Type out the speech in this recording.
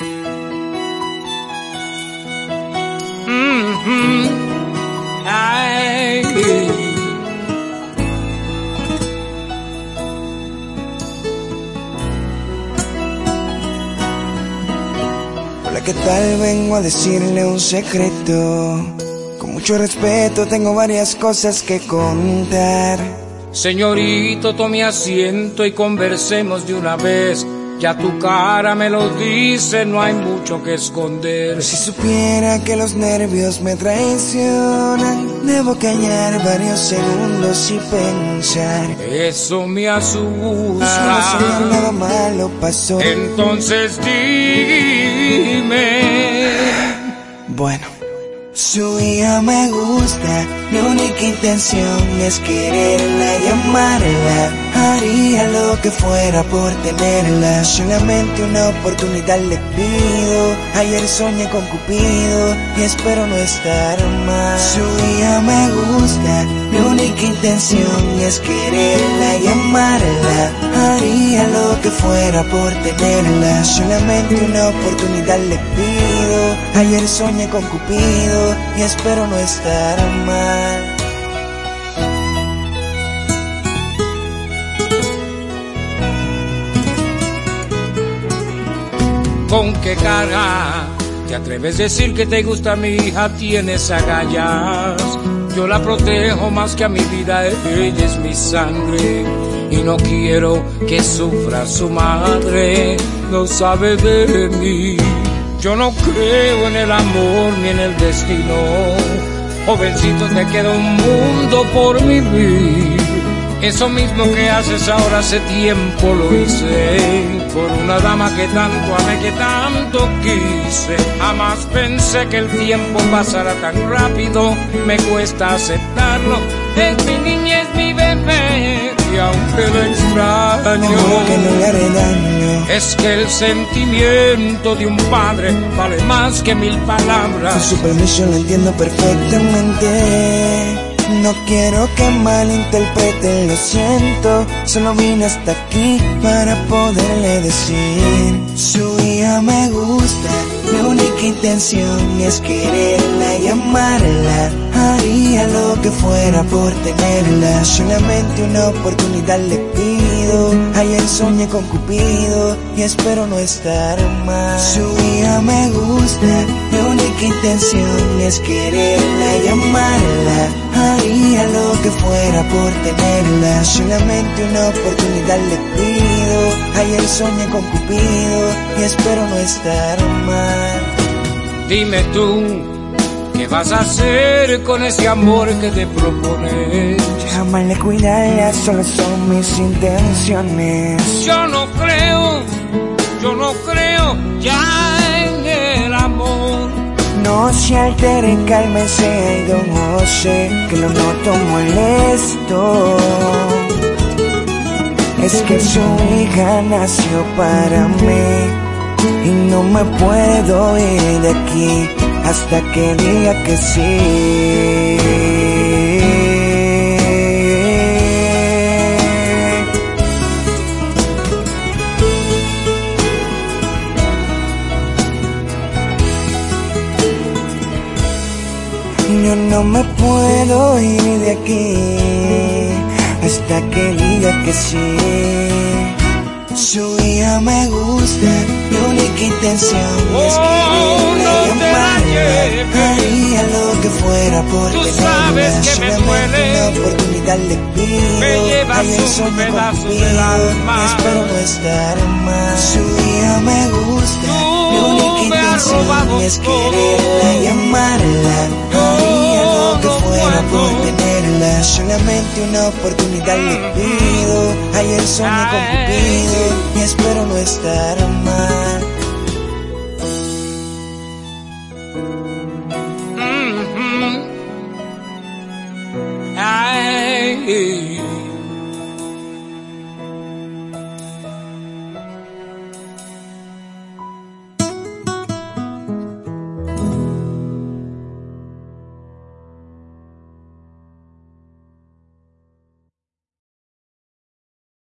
Hola, ¿qué tal? Vengo a decirle un secreto. Con mucho respeto tengo varias cosas que contar. Señorito, tome asiento y conversemos de una vez. Ya tu cara me lo dice, no hay mucho que esconder. si supiera que los nervios me traicionan, debo callar varios segundos y pensar. Eso me asusta. No nada malo pasó. Entonces dime. Bueno. Su hija me gusta, mi única intención es quererla y amarla. Haría lo que fuera por tenerla, solamente una oportunidad le pido. Ayer soñé con Cupido y espero no estar mal. Su hija me gusta, mi única intención es quererla y amarla. Haría lo que fuera por tenerla, solamente una oportunidad le pido. Ayer soñé con Cupido y espero no estar mal. ¿Con qué cara te atreves a decir que te gusta mi hija? Tienes agallas. Yo la protejo más que a mi vida, ella es mi sangre. Y no quiero que sufra su madre, no sabe de mí. Yo no creo en el amor ni en el destino. Jovencito, te queda un mundo por vivir. Eso mismo que haces ahora hace tiempo lo hice por una dama que tanto amé, que tanto quise. Jamás pensé que el tiempo pasara tan rápido, me cuesta aceptarlo. Es mi niña, es mi bebé, y aunque lo extraño, que no le haré daño. es que el sentimiento de un padre vale más que mil palabras. Con su permiso lo entiendo perfectamente. No quiero que malinterpreten, lo siento. Solo vine hasta aquí para poderle decir: Su hija me gusta. Mi única intención es quererla y amarla. Haría lo que fuera por tenerla. Solamente una oportunidad le pido. Ayer soñé con Cupido y espero no estar mal. Su hija me gusta. Única intención es quererla y amarla. Haría lo que fuera por tenerla. Solamente una oportunidad le pido. Ayer soñé con Cupido y espero no estar mal. Dime tú, ¿qué vas a hacer con ese amor que te propones? Amarle, cuidarla, solo son mis intenciones. Yo no creo, yo no creo ya. No se altere, cálmese, don José, que lo noto molesto. Es que su hija nació para mí y no me puedo ir de aquí hasta que diga que sí. Yo no me puedo ir de aquí hasta que diga que sí. Su hija me gusta, mi única intención es Oh, no te la amarla. lleves. Haría lo que fuera por Tú sabes que me duele. una oportunidad le pido. Me llevas un pedazo del alma. espero no estar mal. Su hija me gusta, mi única intención es quererla y amarla. Una oportunidad le pido. Ayer soñé con Cupido y espero no estar mal.